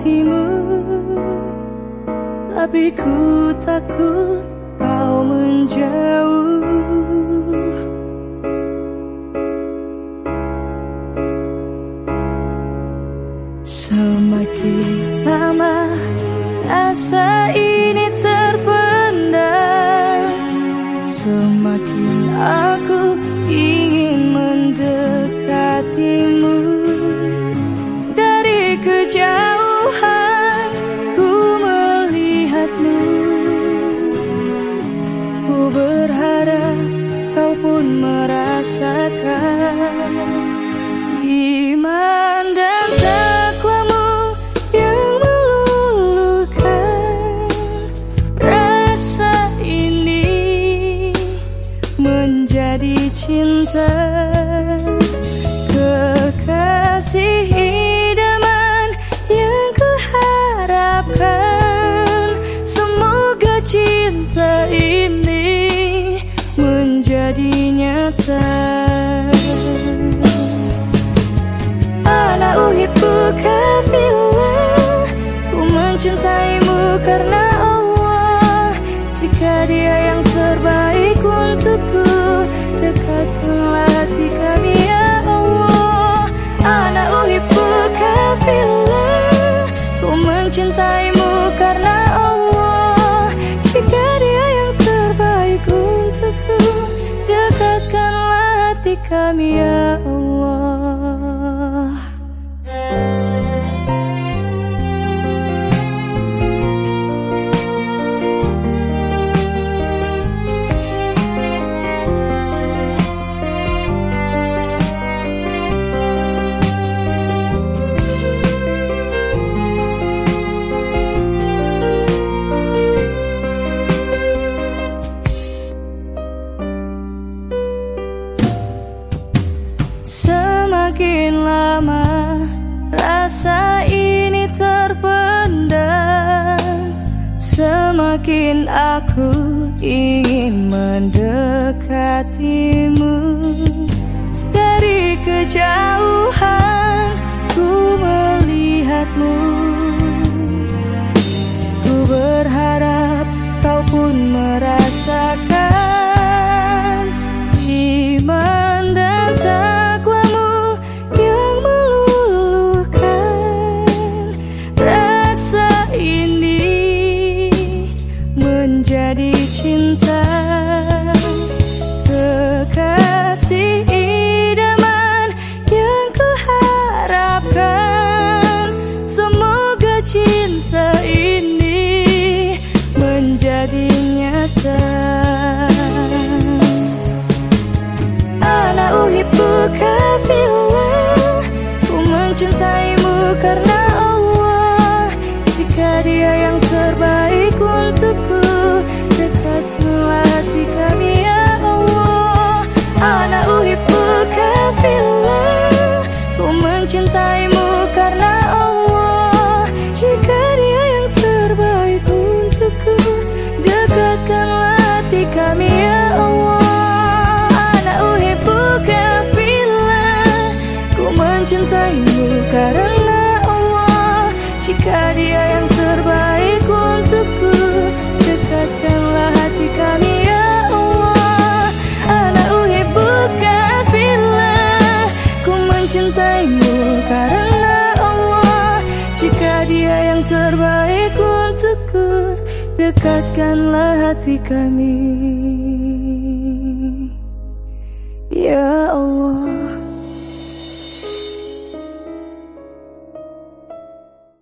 hatimu. Tapi ku takut kau menjauh. Semakin lama rasa ini terpendam. Semakin aku ingin mendekatimu. Dari kejauhan cinta. Kekasih idaman yang kuharapkan. Semoga cinta ini menjadi nyata Ku mencintaimu Semakin lama rasa ini terpendam. Semakin aku ingin mendekatimu. Dari kejauhan mencintaimu karena Allah. Jika dia yang terbaik untukku Dekatkanlah hati kami ya Allah. Ana uhibbuka fillah Ku mencintaimu karena Allah. Jika dia yang terbaik untukku Dekatkanlah hati kami ya Allah. Ana Ku mencintaimu karena Allah Jika dia yang terbaik untukku Dekatkanlah hati kami ya Allah. Ana uhibbuka fillah Ku mencintaimu. Karena Allah Jika dia yang terbaik untukku Dekatkanlah hati kami